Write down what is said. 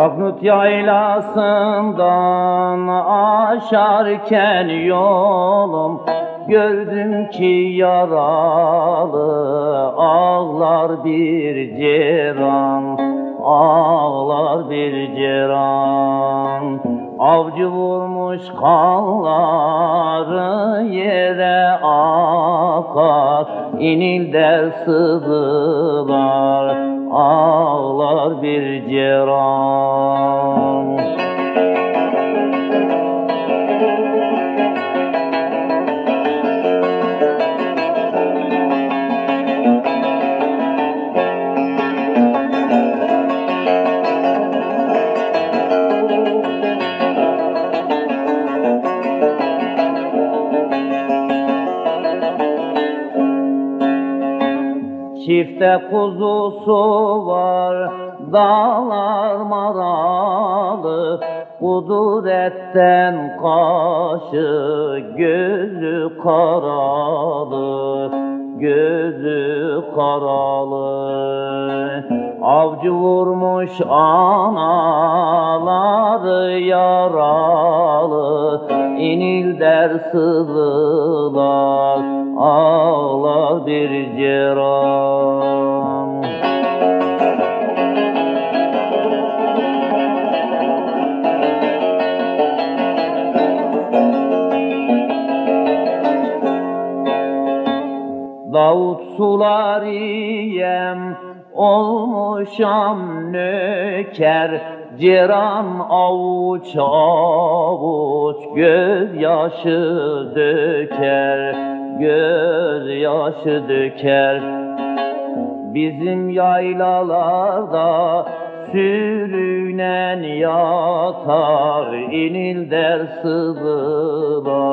Yaknut yaylasından aşarken yolum Gördüm ki yaralı ağlar bir ceran Ağlar bir ceran. Avcı vurmuş kanları yere akar İnil der sızılar bir ceran Çifte kuzusu var dağlar maralı. Kuduretten kaşı gözü karalı. Gözü karalı. Avcı vurmuş anaları yaralı. İnil der sızılar ağlar bir ceran Davut sulariyem olmuşam nöker. Ceran avuç avuç gözyaşı döker Gözyaşı döker. Bizim yaylalarda sürünen yatar inil der sızılar